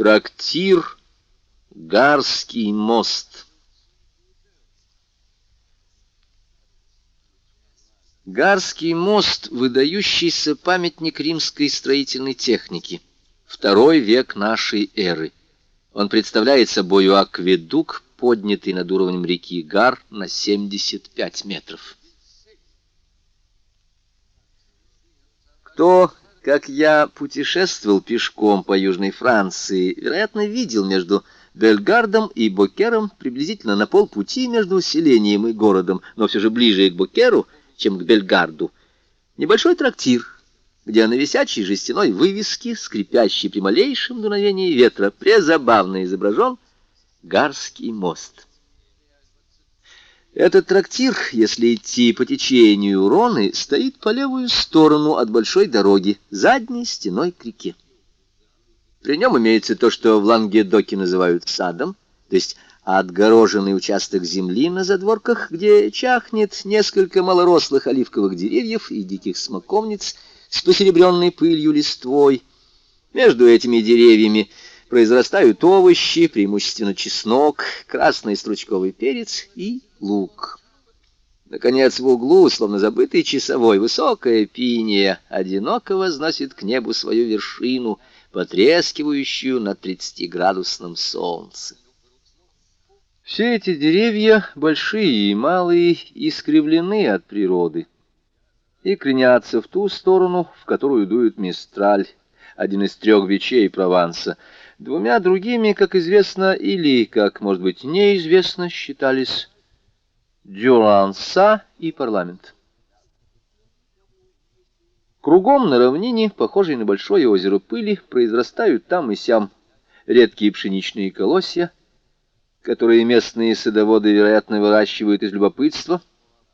Трактир Гарский мост. Гарский мост — выдающийся памятник римской строительной техники. Второй век нашей эры. Он представляет собою акведук, поднятый над уровнем реки Гар на 75 метров. Кто как я путешествовал пешком по Южной Франции, вероятно, видел между Бельгардом и Бокером приблизительно на полпути между селением и городом, но все же ближе к Бокеру, чем к Бельгарду, небольшой трактир, где на висячей жестяной вывеске, скрипящей при малейшем дуновении ветра, презабавно изображен Гарский мост. Этот трактир, если идти по течению Роны, стоит по левую сторону от большой дороги, задней стеной к реке. При нем имеется то, что в Лангедоке называют садом, то есть отгороженный участок земли на задворках, где чахнет несколько малорослых оливковых деревьев и диких смоковниц с посеребренной пылью листвой. Между этими деревьями произрастают овощи, преимущественно чеснок, красный стручковый перец и лук. Наконец, в углу, словно забытый часовой, высокая пиния одиноко возносит к небу свою вершину, потрескивающую на тридцатиградусном солнце. Все эти деревья, большие и малые, искривлены от природы и кренятся в ту сторону, в которую дует мистраль, один из трех вечей Прованса, Двумя другими, как известно, или, как, может быть, неизвестно, считались Дюранса и парламент. Кругом на равнине, похожей на большое озеро пыли, произрастают там и сям редкие пшеничные колосья, которые местные садоводы, вероятно, выращивают из любопытства,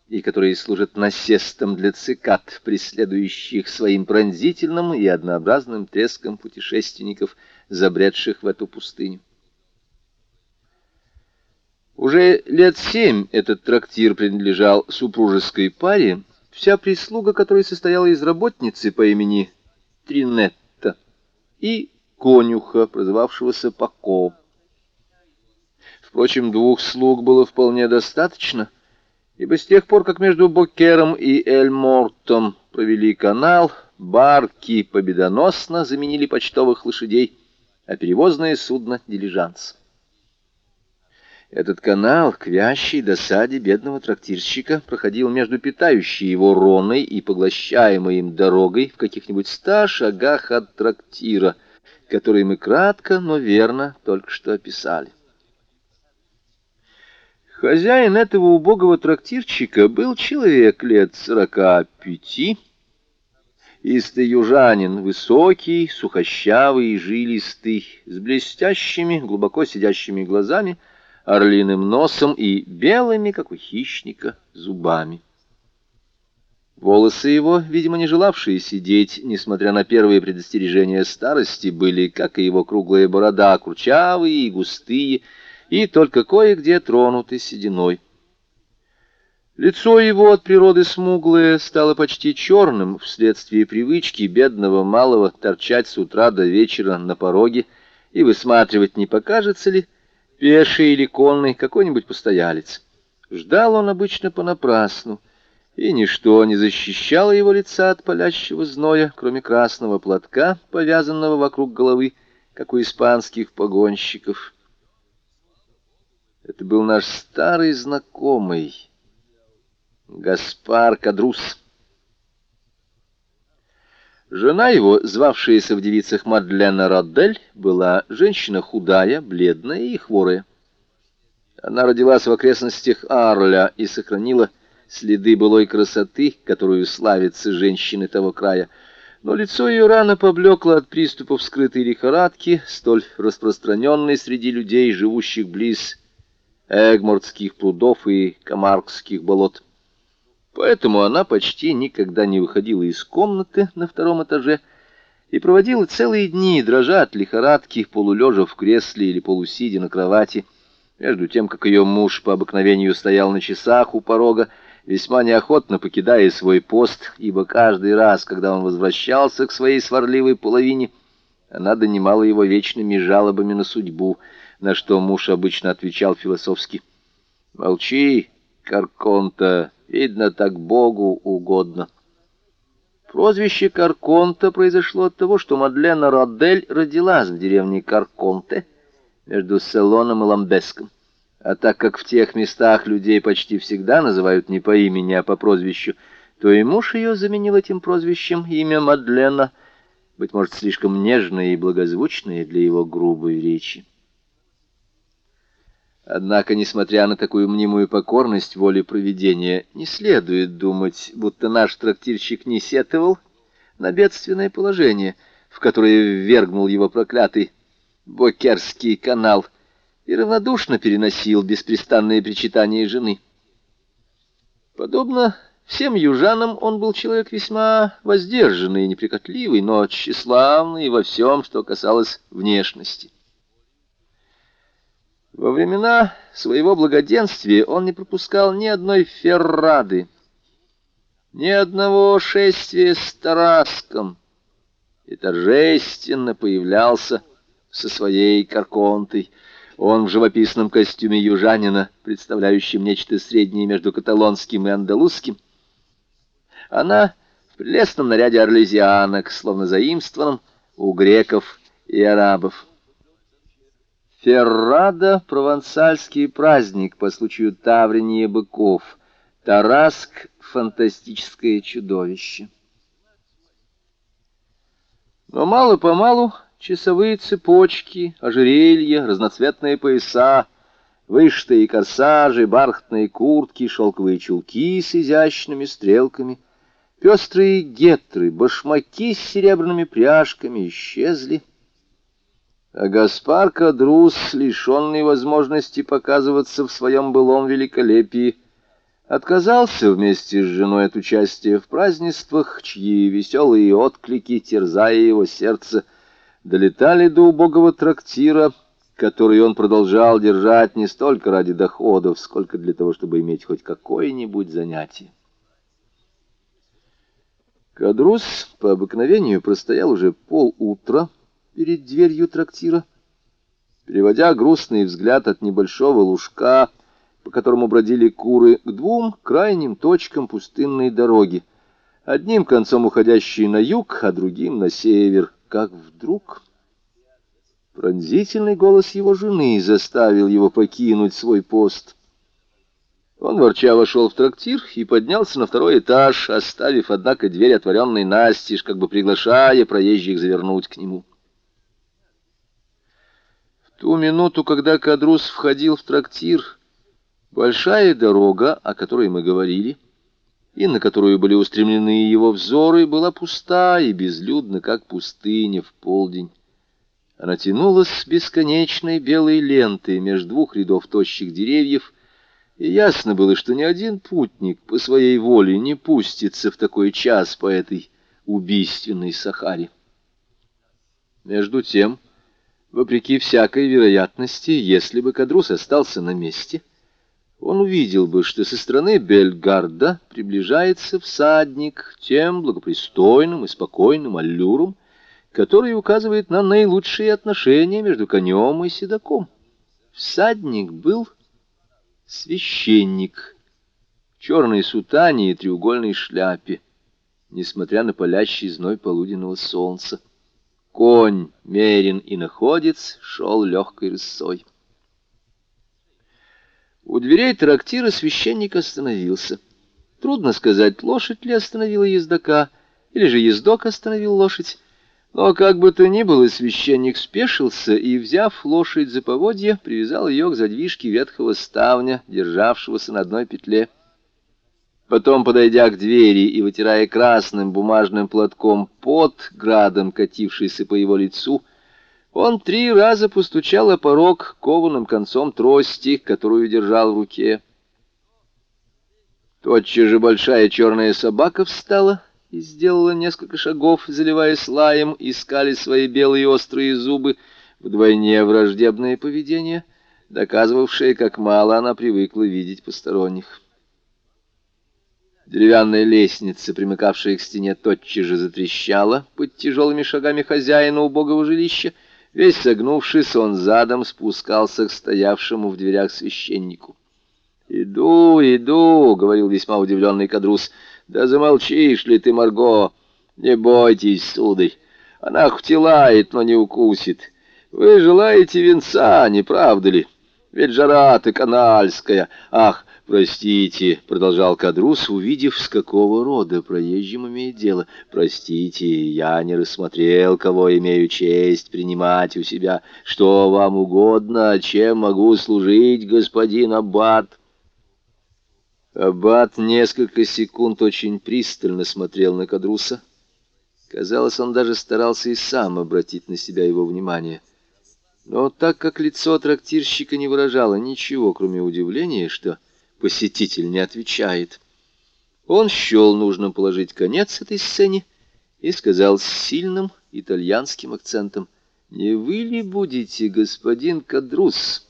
и которые служат насестом для цикад, преследующих своим пронзительным и однообразным треском путешественников – забредших в эту пустыню. Уже лет семь этот трактир принадлежал супружеской паре, вся прислуга которой состояла из работницы по имени Тринетта и конюха, прозывавшегося Пако. Впрочем, двух слуг было вполне достаточно, ибо с тех пор, как между Бокером и Эльмортом провели канал, барки победоносно заменили почтовых лошадей, а перевозное судно — дилижанс. Этот канал, к вящей досаде бедного трактирщика, проходил между питающей его роной и поглощаемой им дорогой в каких-нибудь ста шагах от трактира, который мы кратко, но верно только что описали. Хозяин этого убогого трактирчика был человек лет сорока пяти, Истый южанин, высокий, сухощавый и жилистый, с блестящими, глубоко сидящими глазами, орлиным носом и белыми, как у хищника, зубами. Волосы его, видимо, не желавшие сидеть, несмотря на первые предостережения старости, были, как и его круглая борода, курчавые и густые, и только кое-где тронуты сединой. Лицо его от природы смуглое стало почти черным вследствие привычки бедного малого торчать с утра до вечера на пороге и высматривать, не покажется ли пеший или конный какой-нибудь постоялец. Ждал он обычно понапрасну, и ничто не защищало его лица от палящего зноя, кроме красного платка, повязанного вокруг головы, как у испанских погонщиков. Это был наш старый знакомый, Гаспар Кадрус. Жена его, звавшаяся в девицах Мадлена Родель, была женщина худая, бледная и хворая. Она родилась в окрестностях Арля и сохранила следы былой красоты, которую славятся женщины того края, но лицо ее рано поблекло от приступов скрытой лихорадки, столь распространенной среди людей, живущих близ Эгмордских прудов и Камаркских болот. Поэтому она почти никогда не выходила из комнаты на втором этаже и проводила целые дни, дрожа от лихорадки, полулежа в кресле или полусидя на кровати, между тем, как ее муж по обыкновению стоял на часах у порога, весьма неохотно покидая свой пост, ибо каждый раз, когда он возвращался к своей сварливой половине, Она донимала его вечными жалобами на судьбу, на что муж обычно отвечал философски. «Молчи, Карконта, видно, так Богу угодно». Прозвище Карконта произошло от того, что Мадлена Родель родилась в деревне Карконте между Селоном и Ламбеском. А так как в тех местах людей почти всегда называют не по имени, а по прозвищу, то и муж ее заменил этим прозвищем имя Мадлена, быть может, слишком нежное и благозвучное для его грубой речи. Однако, несмотря на такую мнимую покорность воле провидения, не следует думать, будто наш трактирщик не сетовал на бедственное положение, в которое ввергнул его проклятый Бокерский канал, и равнодушно переносил беспрестанные причитания жены. Подобно всем южанам, он был человек весьма воздержанный и неприкотливый, но тщеславный во всем, что касалось внешности. Во времена своего благоденствия он не пропускал ни одной феррады, ни одного шествия с Тараском и торжественно появлялся со своей карконтой. Он в живописном костюме южанина, представляющем нечто среднее между каталонским и андалузским. Она в прелестном наряде орлезианок, словно заимствованном у греков и арабов. Феррада — провансальский праздник по случаю Таврения быков. Тараск — фантастическое чудовище. Но мало-помалу часовые цепочки, ожерелья, разноцветные пояса, вышитые корсажи, бархатные куртки, шелковые чулки с изящными стрелками, пестрые гетры, башмаки с серебряными пряжками исчезли — а Гаспар Кадрус, лишенный возможности показываться в своем былом великолепии, отказался вместе с женой от участия в празднествах, чьи веселые отклики, терзая его сердце, долетали до убогого трактира, который он продолжал держать не столько ради доходов, сколько для того, чтобы иметь хоть какое-нибудь занятие. Кадрус по обыкновению простоял уже полутра, перед дверью трактира, переводя грустный взгляд от небольшого лужка, по которому бродили куры, к двум крайним точкам пустынной дороги, одним концом уходящей на юг, а другим на север, как вдруг... Пронзительный голос его жены заставил его покинуть свой пост. Он ворча вошел в трактир и поднялся на второй этаж, оставив, однако, дверь отворенной настежь, как бы приглашая проезжих завернуть к нему ту минуту, когда Кадрус входил в трактир, большая дорога, о которой мы говорили, и на которую были устремлены его взоры, была пуста и безлюдна, как пустыня в полдень. Она тянулась бесконечной белой лентой между двух рядов тощих деревьев, и ясно было, что ни один путник по своей воле не пустится в такой час по этой убийственной Сахаре. Между тем... Вопреки всякой вероятности, если бы Кадрус остался на месте, он увидел бы, что со стороны Бельгарда приближается всадник тем благопристойным и спокойным аллюром, который указывает на наилучшие отношения между конем и седаком. Всадник был священник в черной сутане и треугольной шляпе, несмотря на палящий зной полуденного солнца. Конь, мерен и находец шел легкой рысой. У дверей трактира священник остановился. Трудно сказать, лошадь ли остановила ездока, или же ездок остановил лошадь. Но как бы то ни было, священник спешился и, взяв лошадь за поводья, привязал ее к задвижке ветхого ставня, державшегося на одной петле. Потом, подойдя к двери и вытирая красным бумажным платком пот, градом катившийся по его лицу, он три раза постучал о порог кованым концом трости, которую держал в руке. Тотчас же большая черная собака встала и сделала несколько шагов, заливаясь лаем, искали свои белые острые зубы, вдвойне враждебное поведение, доказывавшее, как мало она привыкла видеть посторонних. Деревянная лестница, примыкавшая к стене, тотчас же затрещала под тяжелыми шагами хозяина убогого жилища. Весь согнувшись, он задом спускался к стоявшему в дверях священнику. «Иду, иду», — говорил весьма удивленный кадрус. «Да замолчишь ли ты, Марго? Не бойтесь, сударь. Она хоть и лает, но не укусит. Вы желаете венца, не правда ли? Ведь жара-то канальская. Ах, «Простите», — продолжал Кадрус, увидев, с какого рода проезжим имеет дело. «Простите, я не рассмотрел, кого имею честь принимать у себя. Что вам угодно, чем могу служить, господин Аббат?» Аббат несколько секунд очень пристально смотрел на Кадруса. Казалось, он даже старался и сам обратить на себя его внимание. Но так как лицо трактирщика не выражало ничего, кроме удивления, что посетитель не отвечает. Он счел нужным положить конец этой сцене и сказал с сильным итальянским акцентом, «Не вы ли будете господин Кадрус?»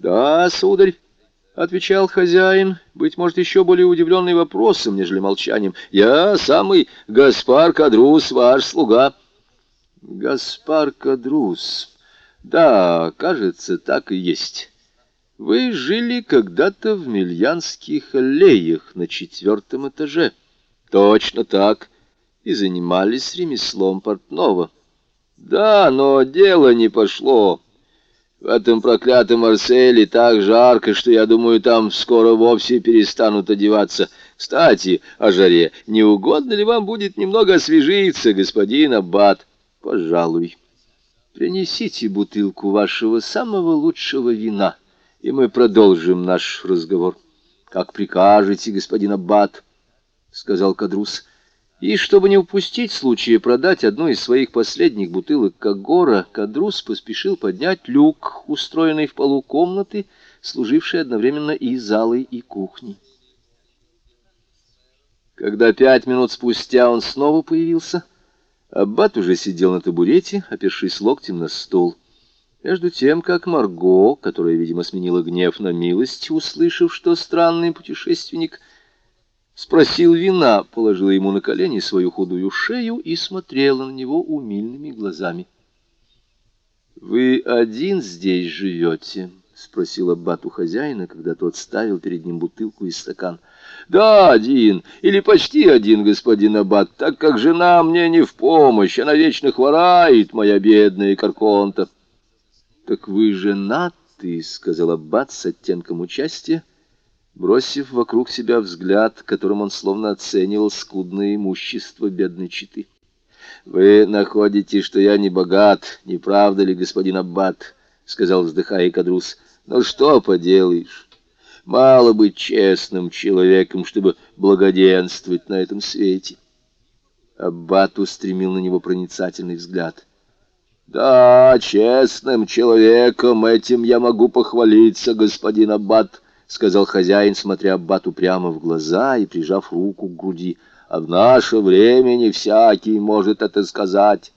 «Да, сударь», — отвечал хозяин, быть может, еще более удивленный вопросом, нежели молчанием. «Я самый Гаспар Кадрус, ваш слуга». «Гаспар Кадрус, да, кажется, так и есть». Вы жили когда-то в Мильянских аллеях на четвертом этаже. Точно так. И занимались ремеслом портного. Да, но дело не пошло. В этом проклятом Марселе так жарко, что, я думаю, там скоро вовсе перестанут одеваться. Кстати, о жаре. Не угодно ли вам будет немного освежиться, господин Аббат? Пожалуй. Принесите бутылку вашего самого лучшего вина и мы продолжим наш разговор. — Как прикажете, господин Аббат, — сказал Кадрус. И, чтобы не упустить случая продать одну из своих последних бутылок Кагора, Кадрус поспешил поднять люк, устроенный в полу комнаты, служивший одновременно и залой, и кухней. Когда пять минут спустя он снова появился, Аббат уже сидел на табурете, опершись локтем на стол. Между тем, как Марго, которая, видимо, сменила гнев на милость, услышав, что странный путешественник спросил вина, положила ему на колени свою худую шею и смотрела на него умильными глазами. «Вы один здесь живете?» — спросил Аббат у хозяина, когда тот ставил перед ним бутылку и стакан. «Да, один, или почти один, господин Аббат, так как жена мне не в помощь, она вечно хворает, моя бедная Карконта». «Так вы женаты», — сказал Аббат с оттенком участия, бросив вокруг себя взгляд, которым он словно оценивал скудное имущество бедной читы. «Вы находите, что я не богат, не правда ли, господин Аббат?» — сказал, вздыхая Кадрус. «Ну что поделаешь? Мало быть честным человеком, чтобы благоденствовать на этом свете». Аббат устремил на него проницательный взгляд — «Да, честным человеком этим я могу похвалиться, господин Аббат», — сказал хозяин, смотря Аббату прямо в глаза и прижав руку к груди. «А в наше время не всякий может это сказать».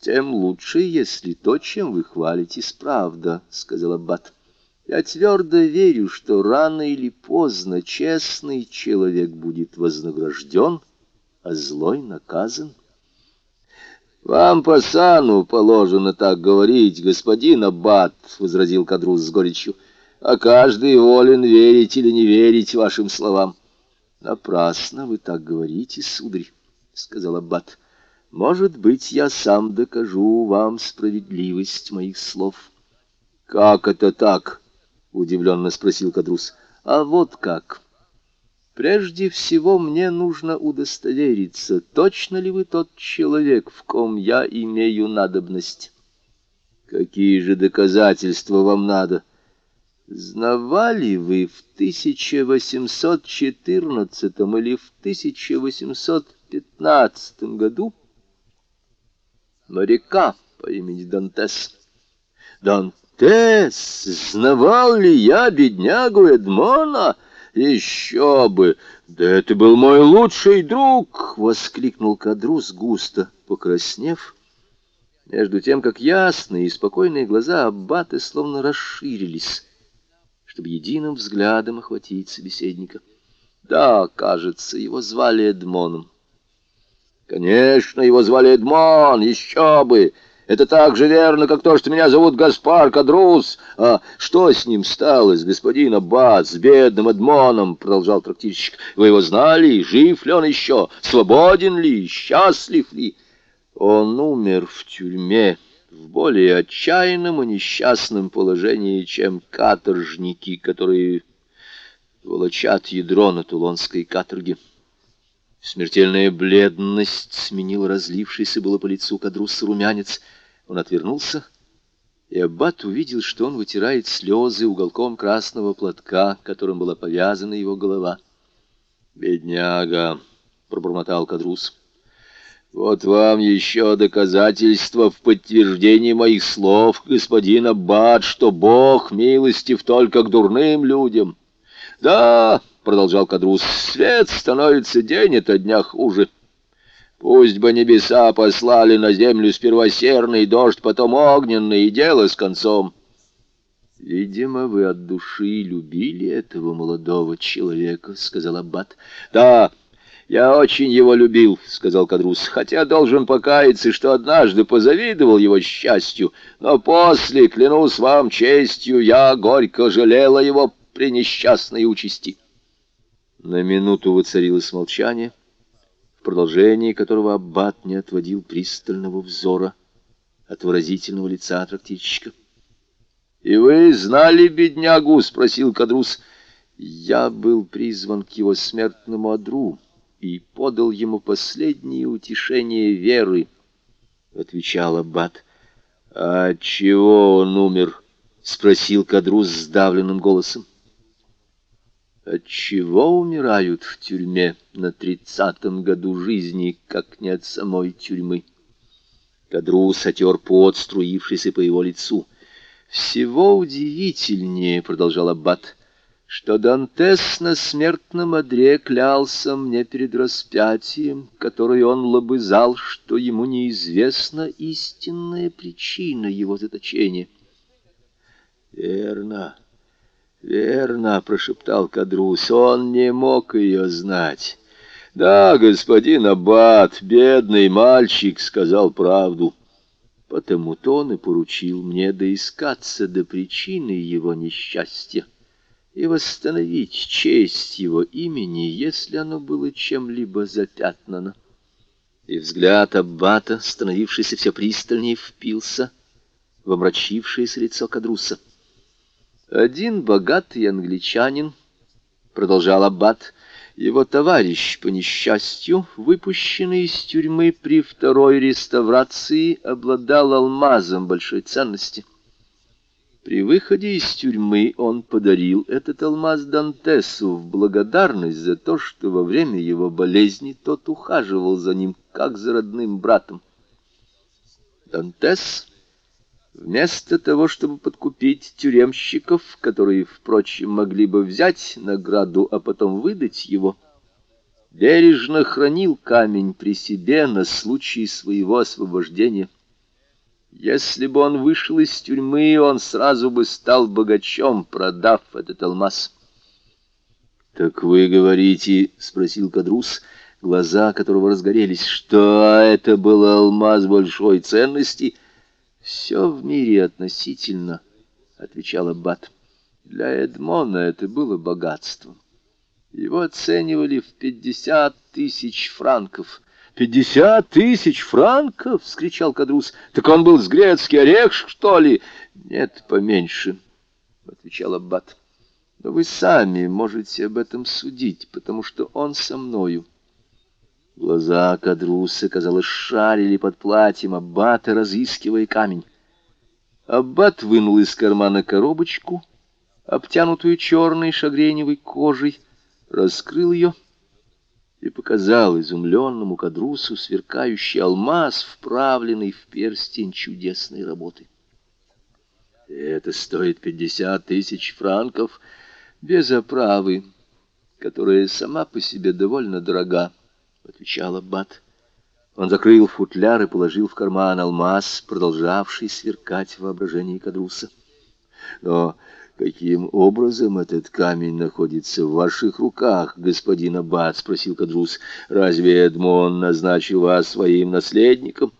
«Тем лучше, если то, чем вы хвалитесь, правда», — сказал Аббат. «Я твердо верю, что рано или поздно честный человек будет вознагражден, а злой наказан». «Вам по сану положено так говорить, господин Аббат», — возразил Кадрус с горечью, «а каждый волен верить или не верить вашим словам». «Напрасно вы так говорите, сударь», — сказал Аббат. «Может быть, я сам докажу вам справедливость моих слов». «Как это так?» — удивленно спросил Кадрус. «А вот как». Прежде всего мне нужно удостовериться, точно ли вы тот человек, в ком я имею надобность. Какие же доказательства вам надо? Знавали вы в 1814 или в 1815 году моряка по имени Дантес? Дантес, знавал ли я беднягу Эдмона? — «Еще бы! Да это был мой лучший друг!» — воскликнул Кадрус густо, покраснев, между тем, как ясные и спокойные глаза Аббаты словно расширились, чтобы единым взглядом охватить собеседника. Да, кажется, его звали Эдмоном. Конечно, его звали Эдмон, еще бы! Это так же верно, как то, что меня зовут Гаспар Кадрус. А что с ним сталось, господин Аббат, с бедным Эдмоном, продолжал трактирщик. Вы его знали? Жив ли он еще? Свободен ли? Счастлив ли? Он умер в тюрьме в более отчаянном и несчастном положении, чем каторжники, которые волочат ядро на тулонской каторге. Смертельная бледность сменила разлившийся было по лицу кадрус румянец. Он отвернулся, и Аббат увидел, что он вытирает слезы уголком красного платка, которым была повязана его голова. «Бедняга!» — пробормотал кадрус. «Вот вам еще доказательство в подтверждении моих слов, господин Аббат, что Бог милостив только к дурным людям». «Да!» — продолжал кадрус. «Свет становится день ото дня хуже». Пусть бы небеса послали на землю сперва серный дождь, потом огненный, и дело с концом. «Видимо, вы от души любили этого молодого человека», — сказал Аббат. «Да, я очень его любил», — сказал Кадрус, «хотя должен покаяться, что однажды позавидовал его счастью, но после, клянусь вам честью, я горько жалела его при несчастной участи». На минуту воцарилось молчание — в продолжении которого аббат не отводил пристального взора от выразительного лица трактирщика. «И вы знали беднягу?» — спросил Кадрус. «Я был призван к его смертному одру и подал ему последнее утешение веры», — отвечал аббат. «А чего он умер?» — спросил Кадрус сдавленным голосом. От чего умирают в тюрьме на тридцатом году жизни, как не от самой тюрьмы? Кадрус отер пот, струившийся по его лицу. «Всего удивительнее», — продолжал Аббат, — «что Дантес на смертном одре клялся мне перед распятием, который он лобызал, что ему неизвестна истинная причина его заточения». «Верно». «Верно», — прошептал Кадрус, — «он не мог ее знать». «Да, господин Аббат, бедный мальчик, сказал правду». Потому-то он и поручил мне доискаться до причины его несчастья и восстановить честь его имени, если оно было чем-либо запятнано. И взгляд Аббата, становившийся все пристальнее, впился в омрачившееся лицо Кадруса. Один богатый англичанин, продолжал Аббат, его товарищ, по несчастью, выпущенный из тюрьмы при второй реставрации, обладал алмазом большой ценности. При выходе из тюрьмы он подарил этот алмаз Дантесу в благодарность за то, что во время его болезни тот ухаживал за ним, как за родным братом. Дантес Вместо того, чтобы подкупить тюремщиков, которые, впрочем, могли бы взять награду, а потом выдать его, бережно хранил камень при себе на случай своего освобождения. Если бы он вышел из тюрьмы, он сразу бы стал богачом, продав этот алмаз. — Так вы говорите, — спросил Кадрус, глаза которого разгорелись, — что это был алмаз большой ценности — «Все в мире относительно», — отвечал Аббат. «Для Эдмона это было богатством. Его оценивали в пятьдесят тысяч франков». «Пятьдесят тысяч франков!» — вскричал Кадрус. «Так он был с грецкий орех, что ли?» «Нет, поменьше», — отвечал Аббат. «Но вы сами можете об этом судить, потому что он со мною». Глаза Кадруса, казалось, шарили под платьем Аббата, разыскивая камень. Аббат вынул из кармана коробочку, обтянутую черной шагреневой кожей, раскрыл ее и показал изумленному Кадрусу сверкающий алмаз, вправленный в перстень чудесной работы. Это стоит пятьдесят тысяч франков без оправы, которая сама по себе довольно дорога. — отвечал Аббат. Он закрыл футляр и положил в карман алмаз, продолжавший сверкать в воображении Кадруса. «Но, «Каким образом этот камень находится в ваших руках, господин Аббат?» — спросил Кадрус. «Разве Эдмон назначил вас своим наследником?»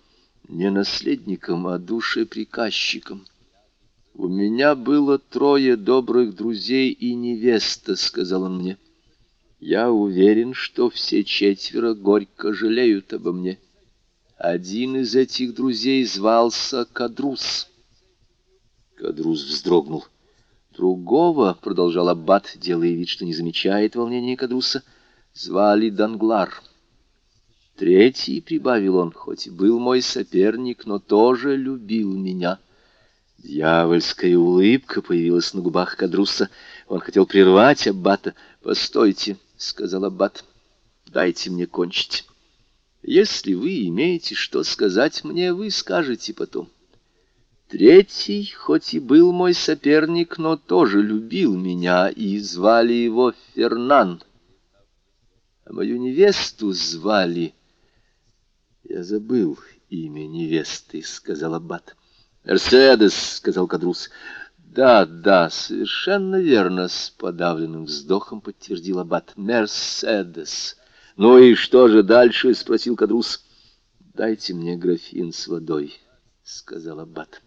«Не наследником, а душеприказчиком. У меня было трое добрых друзей и невеста», — сказал он мне. «Я уверен, что все четверо горько жалеют обо мне. Один из этих друзей звался Кадрус». Кадрус вздрогнул. Другого, — продолжал Аббат, делая вид, что не замечает волнения Кадруса, — звали Данглар. Третий, — прибавил он, — хоть и был мой соперник, но тоже любил меня. Дьявольская улыбка появилась на губах Кадруса. Он хотел прервать Аббата. «Постойте», — сказал Аббат, — «дайте мне кончить. Если вы имеете что сказать мне, вы скажете потом». Третий, хоть и был мой соперник, но тоже любил меня, и звали его Фернан. А мою невесту звали... Я забыл имя невесты, — сказал Аббат. «Мерседес», — сказал Кадрус. «Да, да, совершенно верно», — с подавленным вздохом подтвердил Аббат. «Мерседес». «Ну и что же дальше?» — спросил Кадрус. «Дайте мне графин с водой», — сказал Аббат.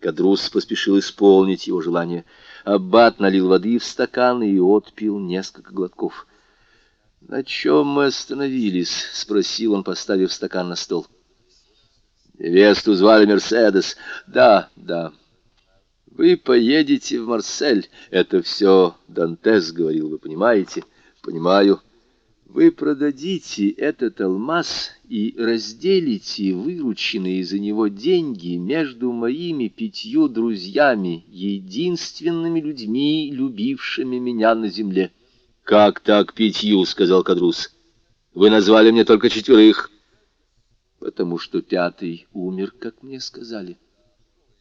Кадрус поспешил исполнить его желание. Аббат налил воды в стакан и отпил несколько глотков. «На чем мы остановились?» — спросил он, поставив стакан на стол. «Невесту звали Мерседес». «Да, да. Вы поедете в Марсель. Это все Дантес говорил, вы понимаете?» «Понимаю». Вы продадите этот алмаз и разделите вырученные за него деньги между моими пятью друзьями, единственными людьми, любившими меня на земле. — Как так пятью? — сказал Кадрус. — Вы назвали мне только четверых. — Потому что пятый умер, как мне сказали.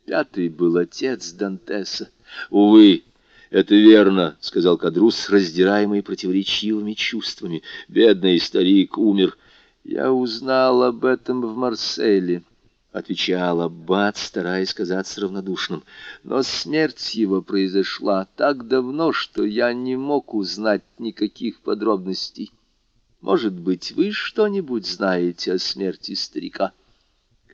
Пятый был отец Дантеса. Увы, «Это верно», — сказал Кадрус, раздираемый противоречивыми чувствами. «Бедный старик умер. Я узнал об этом в Марселе», — отвечал Аббат, стараясь казаться равнодушным. «Но смерть его произошла так давно, что я не мог узнать никаких подробностей. Может быть, вы что-нибудь знаете о смерти старика?»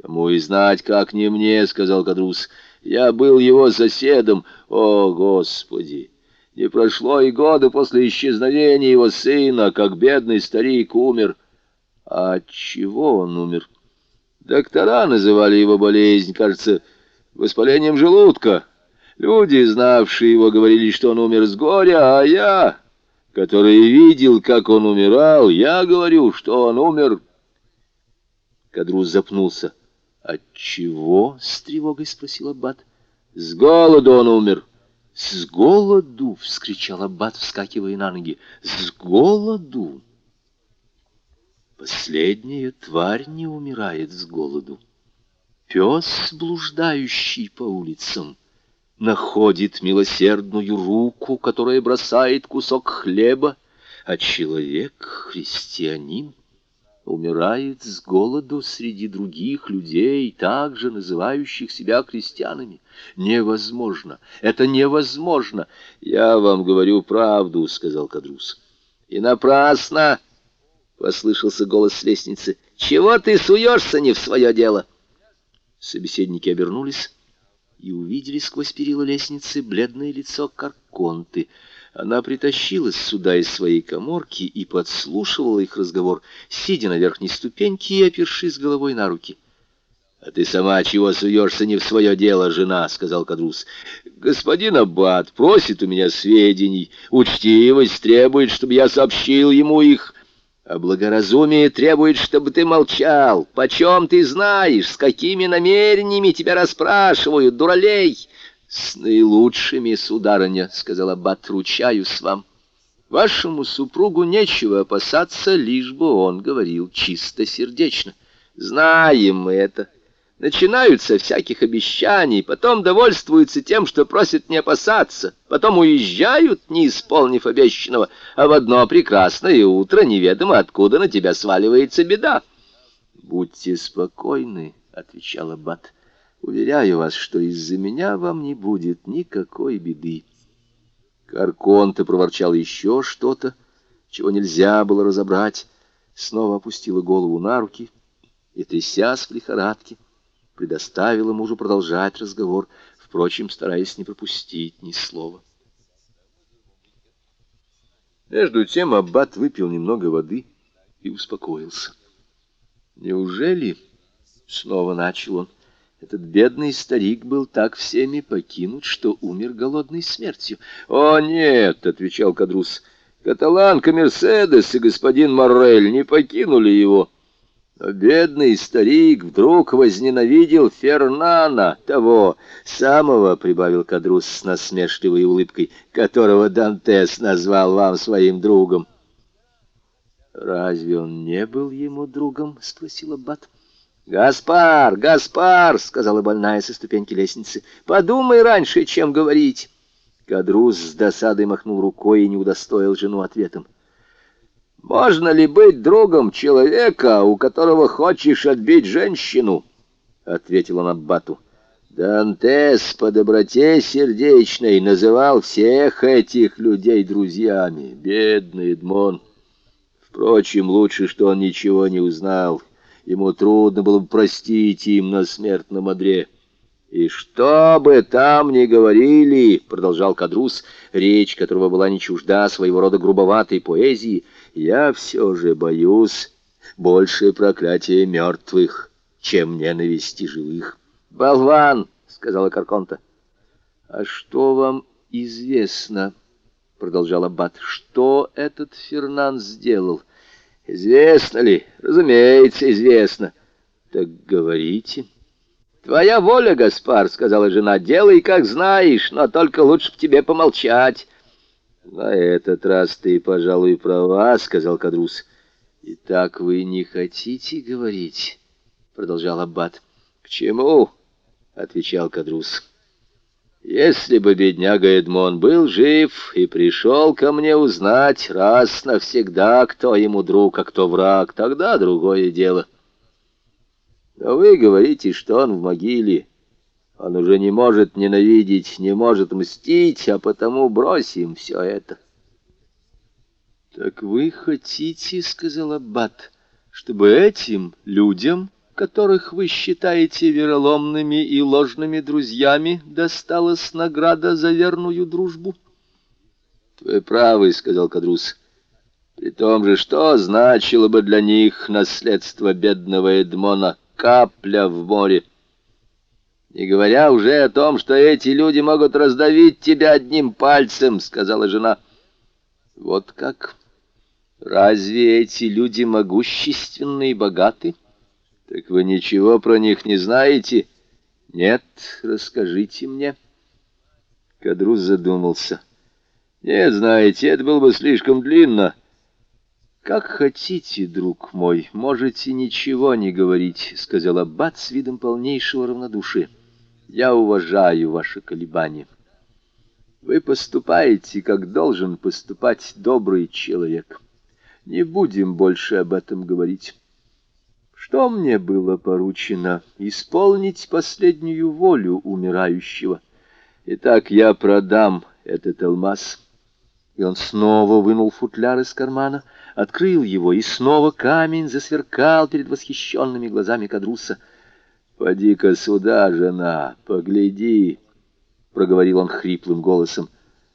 «Кому и знать, как не мне», — сказал Кадрус. «Я был его соседом. О, Господи!» Не прошло и года после исчезновения его сына, как бедный старик умер. А от чего он умер? Доктора называли его болезнь, кажется, воспалением желудка. Люди, знавшие его, говорили, что он умер с горя, а я, который видел, как он умирал, я говорю, что он умер. Кадрус запнулся. «От чего?» — с тревогой спросил Аббат. «С голоду он умер». «С голоду!» — вскричал Аббат, вскакивая на ноги. «С голоду!» Последняя тварь не умирает с голоду. Пес, блуждающий по улицам, находит милосердную руку, которая бросает кусок хлеба, а человек — христианин умирает с голоду среди других людей, также называющих себя крестьянами. Невозможно, это невозможно. Я вам говорю правду, сказал Кадрус. И напрасно, послышался голос с лестницы. Чего ты суешься не в свое дело? Собеседники обернулись и увидели сквозь перила лестницы бледное лицо Карконты — она притащилась сюда из своей коморки и подслушивала их разговор, сидя на верхней ступеньке и опершись головой на руки. — А ты сама чего суешься не в свое дело, жена? — сказал Кадрус. — Господин Аббат просит у меня сведений. Учтивость требует, чтобы я сообщил ему их. А благоразумие требует, чтобы ты молчал. Почем ты знаешь, с какими намерениями тебя расспрашивают, дуралей? «С наилучшими, сударыня», — сказала Аббат, — «ручаюсь вам. Вашему супругу нечего опасаться, лишь бы он говорил чистосердечно. Знаем мы это. Начинаются всяких обещаний, потом довольствуются тем, что просят не опасаться, потом уезжают, не исполнив обещанного, а в одно прекрасное утро неведомо откуда на тебя сваливается беда. «Будьте спокойны», — отвечала Бат. Уверяю вас, что из-за меня вам не будет никакой беды. Карконте проворчал еще что-то, чего нельзя было разобрать, снова опустила голову на руки и, трясясь в лихорадке, предоставила мужу продолжать разговор, впрочем, стараясь не пропустить ни слова. Между тем аббат выпил немного воды и успокоился. «Неужели?» — снова начал он. Этот бедный старик был так всеми покинут, что умер голодной смертью. — О, нет, — отвечал Кадрус, — каталанка Мерседес и господин Моррель не покинули его. Но бедный старик вдруг возненавидел Фернана, того самого, — прибавил Кадрус с насмешливой улыбкой, — которого Дантес назвал вам своим другом. — Разве он не был ему другом? — спросил Аббат. — «Гаспар! Гаспар!» — сказала больная со ступеньки лестницы. «Подумай раньше, чем говорить!» Кадрус с досадой махнул рукой и не удостоил жену ответом. «Можно ли быть другом человека, у которого хочешь отбить женщину?» — ответил он Аббату. Дантес по доброте сердечной называл всех этих людей друзьями. Бедный Эдмон. Впрочем, лучше, что он ничего не узнал. Ему трудно было бы простить им на смертном одре. «И что бы там ни говорили, — продолжал Кадрус, речь которого была не чужда своего рода грубоватой поэзии, — я все же боюсь больше проклятия мертвых, чем ненависти живых». «Болван!» — сказала Карконта. «А что вам известно?» — продолжал Аббат. «Что этот Фернан сделал?» Известно ли? Разумеется, известно. Так говорите. Твоя воля, Гаспар, сказала жена, делай, как знаешь, но только лучше в тебе помолчать. На этот раз ты, пожалуй, права, сказал Кадрус. И так вы не хотите говорить, продолжал Аббат. К чему? отвечал Кадрус. Если бы бедняга Эдмон был жив и пришел ко мне узнать раз навсегда, кто ему друг, а кто враг, тогда другое дело. Но вы говорите, что он в могиле. Он уже не может ненавидеть, не может мстить, а потому бросим все это. — Так вы хотите, — сказал Аббат, — чтобы этим людям которых вы считаете вероломными и ложными друзьями, досталась награда за верную дружбу? — Вы правы, — сказал Кадрус. — При том же, что значило бы для них наследство бедного Эдмона капля в море? Не говоря уже о том, что эти люди могут раздавить тебя одним пальцем, — сказала жена. — Вот как? Разве эти люди могущественны и богаты? — так вы ничего про них не знаете? Нет, расскажите мне. Кадрус задумался. Нет, знаете, это было бы слишком длинно. Как хотите, друг мой, можете ничего не говорить, сказал аббат с видом полнейшего равнодушия. Я уважаю ваши колебания. Вы поступаете, как должен поступать добрый человек. Не будем больше об этом говорить. Что мне было поручено? Исполнить последнюю волю умирающего. Итак, я продам этот алмаз. И он снова вынул футляр из кармана, открыл его, и снова камень засверкал перед восхищенными глазами Кадруса. «Поди-ка сюда, жена, погляди», — проговорил он хриплым голосом.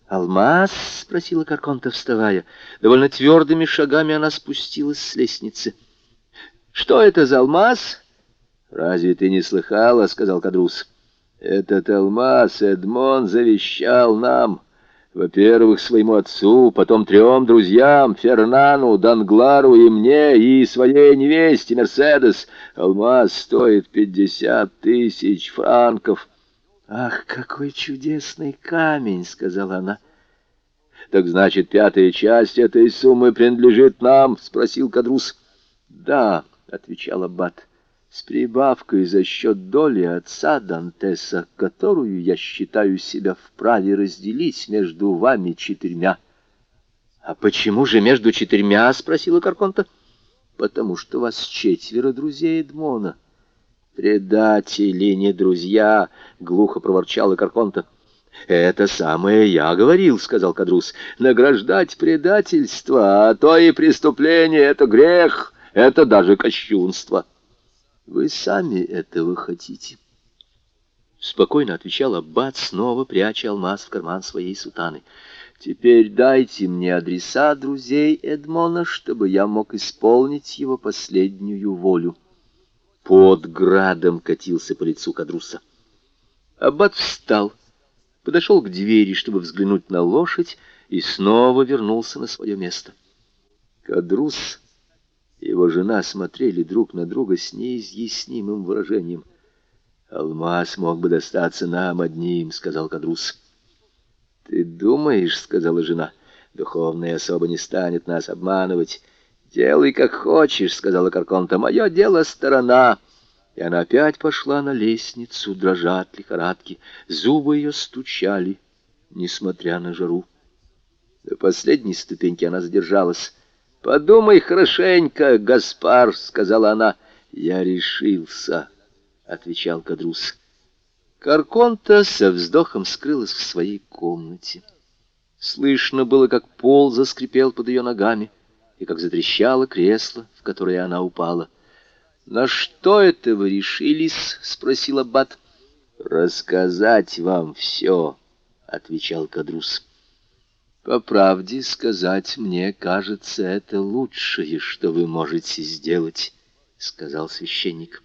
«Алмаз?» — спросила Карконта, вставая. Довольно твердыми шагами она спустилась с лестницы. Что это за алмаз? Разве ты не слыхала, сказал Кадрус. Этот алмаз Эдмон завещал нам. Во-первых, своему отцу, потом трем друзьям, Фернану, Данглару и мне, и своей невесте, Мерседес. Алмаз стоит пятьдесят тысяч франков. «Ах, какой чудесный камень!» — сказала она. «Так значит, пятая часть этой суммы принадлежит нам?» — спросил Кадрус. «Да», — отвечал Аббат, — «с прибавкой за счет доли отца Дантеса, которую я считаю себя вправе разделить между вами четырьмя». «А почему же между четырьмя?» — спросила Карконта. «Потому что вас четверо друзей Эдмона». «Предатели, не друзья!» — глухо проворчала Карконта. «Это самое я говорил», — сказал Кадрус. «Награждать предательство, а то и преступление — это грех, это даже кощунство». «Вы сами этого хотите?» Спокойно отвечал Аббат, снова пряча алмаз в карман своей сутаны. «Теперь дайте мне адреса друзей Эдмона, чтобы я мог исполнить его последнюю волю». Под градом катился по лицу Кадруса. Аббат встал подошел к двери, чтобы взглянуть на лошадь, и снова вернулся на свое место. Кадрус его жена смотрели друг на друга с неизъяснимым выражением. «Алмаз мог бы достаться нам одним», — сказал Кадрус. «Ты думаешь», — сказала жена, — «духовная особа не станет нас обманывать». «Делай, как хочешь», — сказала Карконта, — «мое дело сторона». И она опять пошла на лестницу, дрожа от лихорадки. Зубы ее стучали, несмотря на жару. До последней ступеньки она задержалась. «Подумай хорошенько, Гаспар», — сказала она. «Я решился», — отвечал Кадрус. Карконта со вздохом скрылась в своей комнате. Слышно было, как пол заскрипел под ее ногами и как затрещало кресло, в которое она упала. «На что это вы решились?» — спросил Аббат. «Рассказать вам все», — отвечал Кадрус. «По правде сказать, мне кажется, это лучшее, что вы можете сделать», — сказал священник.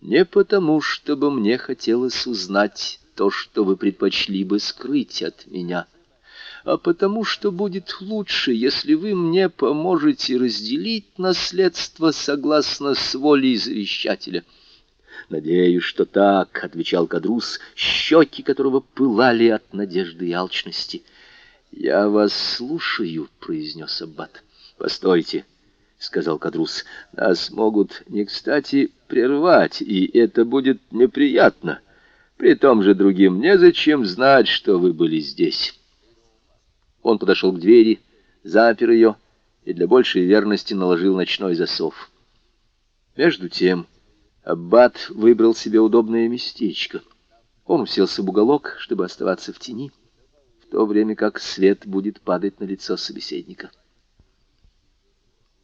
«Не потому, чтобы мне хотелось узнать то, что вы предпочли бы скрыть от меня» а потому что будет лучше, если вы мне поможете разделить наследство согласно с волей завещателя. «Надеюсь, что так», — отвечал Кадрус, щеки которого пылали от надежды и алчности. «Я вас слушаю», — произнес Аббат. «Постойте», — сказал Кадрус, — «нас могут не кстати прервать, и это будет неприятно. При том же другим незачем знать, что вы были здесь». Он подошел к двери, запер ее и для большей верности наложил ночной засов. Между тем Аббат выбрал себе удобное местечко. Он уселся в уголок, чтобы оставаться в тени, то время как свет будет падать на лицо собеседника.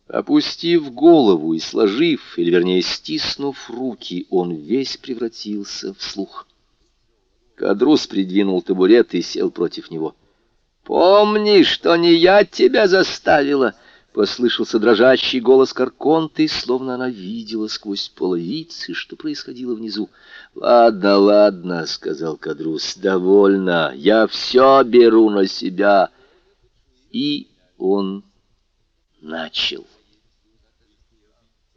Опустив голову и сложив, или вернее стиснув руки, он весь превратился в слух. Кадрус придвинул табурет и сел против него — «Помни, что не я тебя заставила!» — послышался дрожащий голос Карконты, словно она видела сквозь половицы, что происходило внизу. «Ладно, ладно», — сказал Кадрус, — «довольно, я все беру на себя». И он начал.